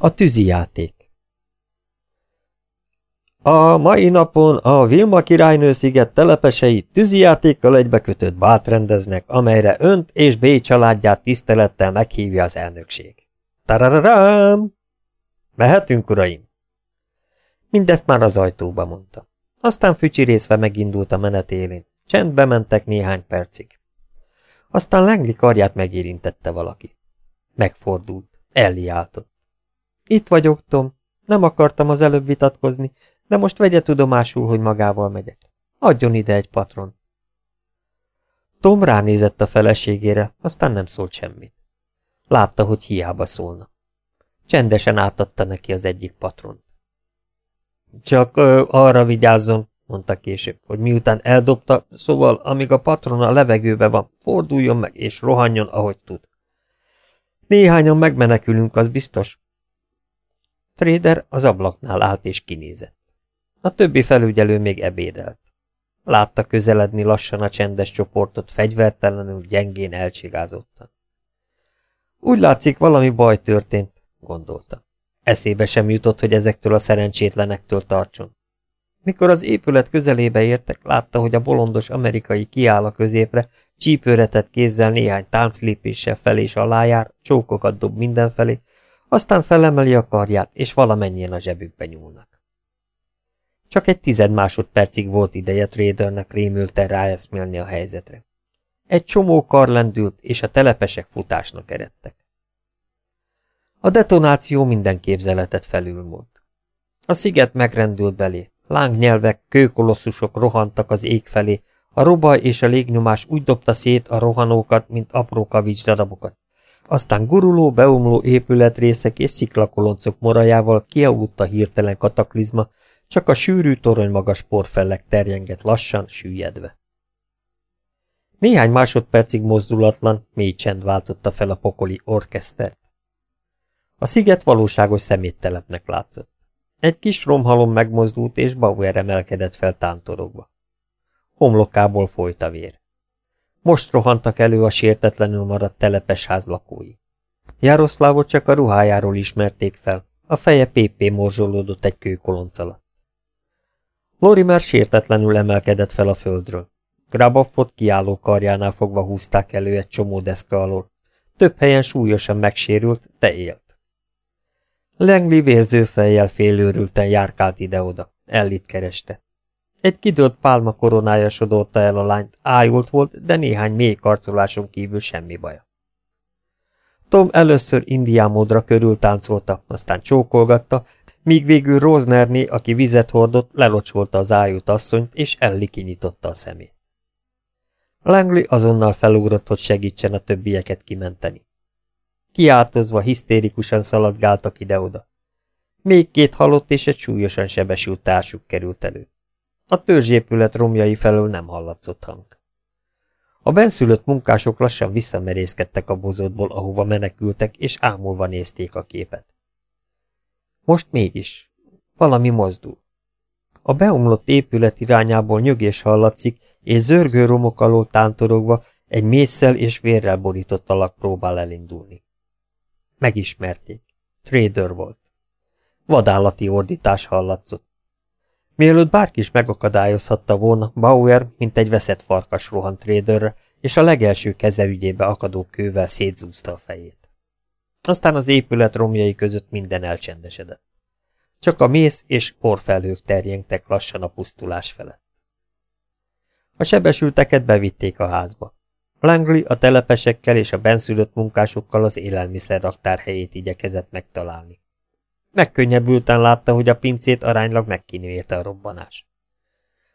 A tűzijáték A mai napon a Vilma királynő sziget telepesei tűzijátékkal egybekötött bát rendeznek, amelyre önt és B családját tisztelettel meghívja az elnökség. Tarararám! Mehetünk, uraim? Mindezt már az ajtóba mondta. Aztán fücsirészve megindult a menet élén. Csendbe mentek néhány percig. Aztán Lengli karját megérintette valaki. Megfordult, elliáltott. Itt vagyok, Tom. Nem akartam az előbb vitatkozni, de most vegye tudomásul, hogy magával megyek. Adjon ide egy patron. Tom ránézett a feleségére, aztán nem szólt semmit. Látta, hogy hiába szólna. Csendesen átadta neki az egyik patront. Csak ö, arra vigyázzon, mondta később, hogy miután eldobta, szóval amíg a patron a levegőbe van, forduljon meg és rohanjon, ahogy tud. Néhányan megmenekülünk, az biztos. Trader az ablaknál állt és kinézett. A többi felügyelő még ebédelt. Látta közeledni lassan a csendes csoportot, fegyvertelenül, gyengén elcsigázottan. Úgy látszik, valami baj történt, gondolta. Eszébe sem jutott, hogy ezektől a szerencsétlenektől tartson. Mikor az épület közelébe értek, látta, hogy a bolondos amerikai kiáll a középre, csípőretett kézzel néhány tánclépéssel fel és alá jár, csókokat dob mindenfelé, aztán felemeli a karját, és valamennyien a zsebükbe nyúlnak. Csak egy tized másodpercig volt ideje Tradernek rémülten ráeszmélni a helyzetre. Egy csomó kar lendült, és a telepesek futásnak eredtek. A detonáció minden képzeletet felülmúlt. A sziget megrendült belé, lángnyelvek, kőkolosszusok rohantak az ég felé, a robaj és a légnyomás úgy dobta szét a rohanókat, mint apró kavics darabokat. Aztán guruló, beomló épületrészek és sziklakoloncok morajával kialudt a hirtelen kataklizma, csak a sűrű torony magas porfellek terjengett lassan, süllyedve. Néhány másodpercig mozdulatlan, mély csend váltotta fel a pokoli orkesztert. A sziget valóságos szeméttelepnek látszott. Egy kis romhalom megmozdult, és Bauer emelkedett fel tántorogva. Homlokából folyt a vér. Most rohantak elő a sértetlenül maradt telepes ház lakói. Jaroszlávot csak a ruhájáról ismerték fel, a feje pépé morzsolódott egy kőkolonc alatt. Lorimer sértetlenül emelkedett fel a földről. Graboffot kiálló karjánál fogva húzták elő egy csomó deszka alól. Több helyen súlyosan megsérült, de élt. Langley vérző fejjel félőrülten járkált ide-oda. Ellit kereste. Egy kidőlt pálma koronája sodorta el a lányt, ájult volt, de néhány mély karcoláson kívül semmi baja. Tom először indiámódra körül táncolta, aztán csókolgatta, míg végül Rosnerné, aki vizet hordott, lelocsolta az ájult asszonyt, és Elli kinyitotta a szemét. Langley azonnal felugrott, hogy segítsen a többieket kimenteni. Kiáltozva, hisztérikusan szaladgáltak ide-oda. Még két halott és egy súlyosan sebesült társuk került elő. A törzsépület romjai felől nem hallatszott hang. A benszülött munkások lassan visszamerészkedtek a bozótból, ahova menekültek, és ámulva nézték a képet. Most mégis. Valami mozdul. A beomlott épület irányából nyögés hallatszik, és zörgő romok alól tántorogva egy mészsel és vérrel borított alak próbál elindulni. Megismerték. Trader volt. Vadállati ordítás hallatszott. Mielőtt bárki is megakadályozhatta volna, Bauer, mint egy veszett farkas rohant Traderre, és a legelső keze ügyébe akadó kővel szétzúzta a fejét. Aztán az épület romjai között minden elcsendesedett. Csak a mész és porfelhők terjengtek lassan a pusztulás felett. A sebesülteket bevitték a házba. Langley a telepesekkel és a benszülött munkásokkal az élelmiszer raktár helyét igyekezett megtalálni. Megkönnyebbülten látta, hogy a pincét aránylag megkínélte a robbanás.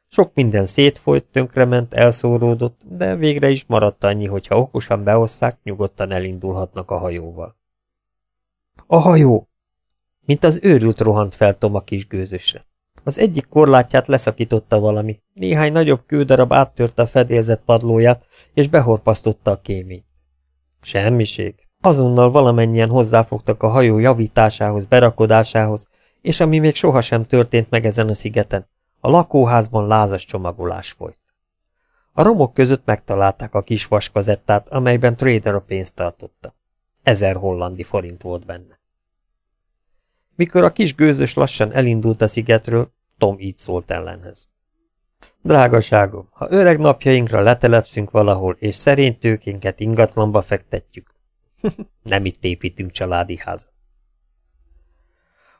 Sok minden szétfolyt, tönkrement, elszóródott, de végre is maradt annyi, hogy ha okosan beosszák, nyugodtan elindulhatnak a hajóval. A hajó! Mint az őrült rohant fel Tom a kis gőzösre. Az egyik korlátját leszakította valami, néhány nagyobb kődarab áttörte a fedélzet padlóját, és behorpasztotta a kéményt. Semmiség. Azonnal valamennyien hozzáfogtak a hajó javításához, berakodásához, és ami még sohasem történt meg ezen a szigeten, a lakóházban lázas csomagolás folyt. A romok között megtalálták a kis vaskazettát, amelyben Trader a pénzt tartotta. Ezer hollandi forint volt benne. Mikor a kis gőzös lassan elindult a szigetről, Tom így szólt ellenhez. Drágaságom, ha öreg napjainkra letelepszünk valahol, és szerény tőkénket ingatlanba fektetjük, nem itt építünk családi házat.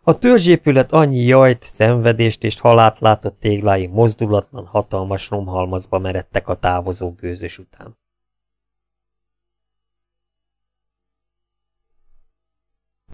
A törzsépület annyi jajt, szenvedést és halált látott téglái mozdulatlan, hatalmas romhalmazba meredtek a távozó gőzös után.